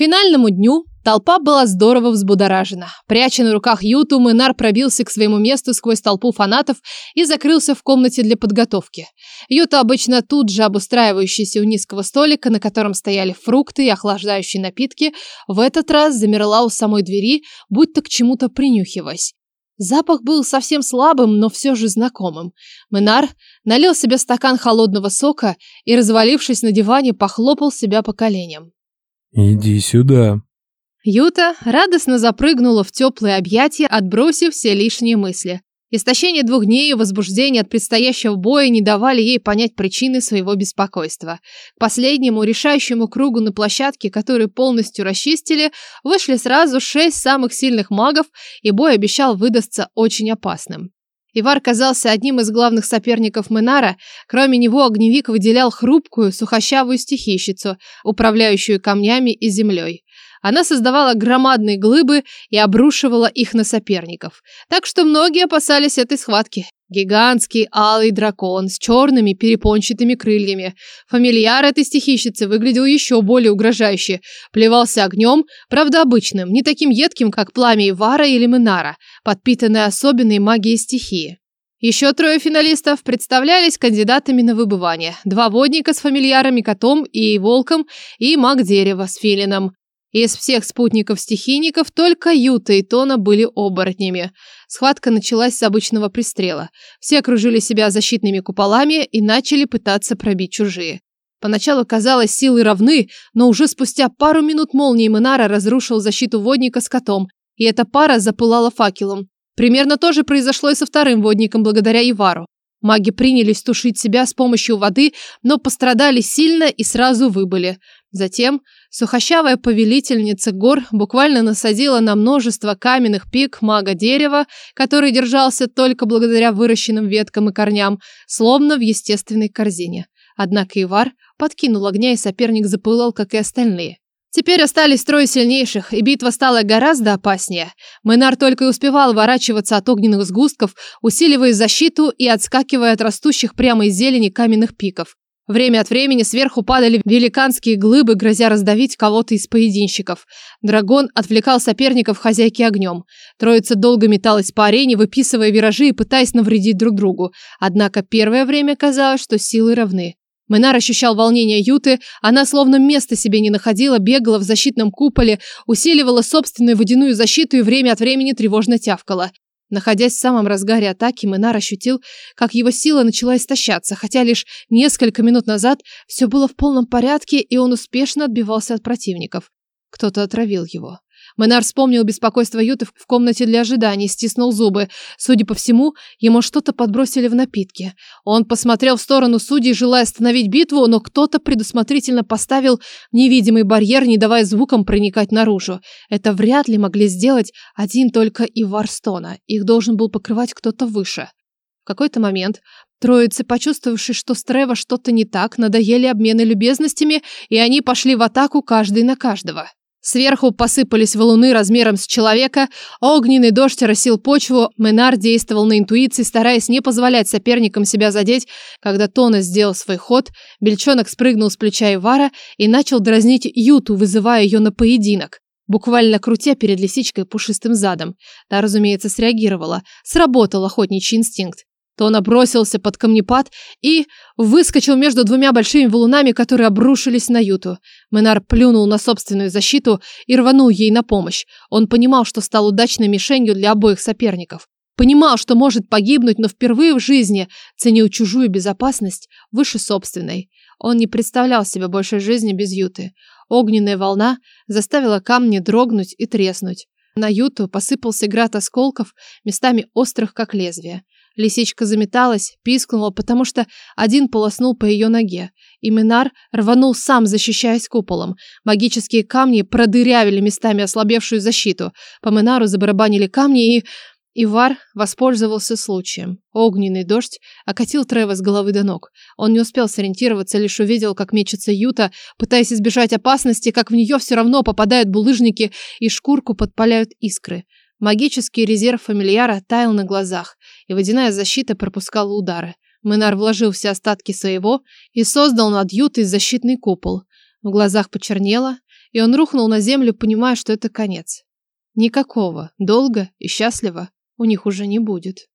финальному дню толпа была здорово взбудоражена. Пряча на руках Юту, Мэнар пробился к своему месту сквозь толпу фанатов и закрылся в комнате для подготовки. Юта, обычно тут же обустраивающаяся у низкого столика, на котором стояли фрукты и охлаждающие напитки, в этот раз замерла у самой двери, будто к чему-то принюхиваясь. Запах был совсем слабым, но все же знакомым. Менар налил себе стакан холодного сока и, развалившись на диване, похлопал себя по коленям. «Иди сюда». Юта радостно запрыгнула в теплые объятия, отбросив все лишние мысли. Истощение двух дней и возбуждение от предстоящего боя не давали ей понять причины своего беспокойства. К последнему решающему кругу на площадке, который полностью расчистили, вышли сразу шесть самых сильных магов, и бой обещал выдастся очень опасным. Ивар казался одним из главных соперников Менара, кроме него огневик выделял хрупкую, сухощавую стихийщицу, управляющую камнями и землей. Она создавала громадные глыбы и обрушивала их на соперников. Так что многие опасались этой схватки. Гигантский алый дракон с черными перепончатыми крыльями. Фамильяр этой стихийщицы выглядел еще более угрожающе. Плевался огнем, правда обычным, не таким едким, как пламя Ивара или Минара, подпитанное особенной магией стихии. Еще трое финалистов представлялись кандидатами на выбывание. Два водника с фамильярами котом и волком и маг дерева с филином. Из всех спутников-стихийников только Юта и Тона были оборотнями. Схватка началась с обычного пристрела. Все окружили себя защитными куполами и начали пытаться пробить чужие. Поначалу казалось, силы равны, но уже спустя пару минут молнии Минара разрушил защиту водника с котом, и эта пара запылала факелом. Примерно то же произошло и со вторым водником благодаря Ивару. Маги принялись тушить себя с помощью воды, но пострадали сильно и сразу выбыли. Затем сухощавая повелительница гор буквально насадила на множество каменных пик мага дерева, который держался только благодаря выращенным веткам и корням, словно в естественной корзине. Однако Ивар подкинул огня, и соперник запылал, как и остальные. Теперь остались трое сильнейших, и битва стала гораздо опаснее. Мэнар только и успевал ворачиваться от огненных сгустков, усиливая защиту и отскакивая от растущих прямо из зелени каменных пиков. Время от времени сверху падали великанские глыбы, грозя раздавить кого-то из поединщиков. Драгон отвлекал соперников хозяйки огнем. Троица долго металась по арене, выписывая виражи и пытаясь навредить друг другу. Однако первое время казалось, что силы равны. Менар ощущал волнение Юты, она словно места себе не находила, бегала в защитном куполе, усиливала собственную водяную защиту и время от времени тревожно тявкала. Находясь в самом разгаре атаки, Менар ощутил, как его сила начала истощаться, хотя лишь несколько минут назад все было в полном порядке, и он успешно отбивался от противников. Кто-то отравил его. Мэнар вспомнил беспокойство Юты в комнате для ожидания, стиснул зубы. Судя по всему, ему что-то подбросили в напитки. Он посмотрел в сторону судей, желая остановить битву, но кто-то предусмотрительно поставил невидимый барьер, не давая звукам проникать наружу. Это вряд ли могли сделать один только Ивар Стона. Их должен был покрывать кто-то выше. В какой-то момент Троицы, почувствовавши, что с Трево что-то не так, надоели обмены любезностями, и они пошли в атаку каждый на каждого. Сверху посыпались валуны размером с человека, огненный дождь росил почву, Менар действовал на интуиции, стараясь не позволять соперникам себя задеть. Когда Тона сделал свой ход, Бельчонок спрыгнул с плеча Ивара и начал дразнить Юту, вызывая ее на поединок, буквально крутя перед лисичкой пушистым задом. Та, разумеется, среагировала. Сработал охотничий инстинкт то он бросился под камнепад и выскочил между двумя большими валунами, которые обрушились на Юту. Менар плюнул на собственную защиту и рванул ей на помощь. Он понимал, что стал удачной мишенью для обоих соперников. Понимал, что может погибнуть, но впервые в жизни ценил чужую безопасность выше собственной. Он не представлял себе большей жизни без Юты. Огненная волна заставила камни дрогнуть и треснуть. На Юту посыпался град осколков, местами острых, как лезвие. Лисичка заметалась, пискнула, потому что один полоснул по ее ноге. И Минар рванул сам, защищаясь куполом. Магические камни продырявили местами ослабевшую защиту. По Минару забарабанили камни, и... Ивар воспользовался случаем. Огненный дождь окатил Трева с головы до ног. Он не успел сориентироваться, лишь увидел, как мечется Юта, пытаясь избежать опасности, как в нее все равно попадают булыжники и шкурку подпаляют искры. Магический резерв фамильяра таял на глазах, и водяная защита пропускала удары. Минар вложил все остатки своего и создал над Ютой защитный купол. В глазах почернело, и он рухнул на землю, понимая, что это конец. Никакого долга и счастливо у них уже не будет.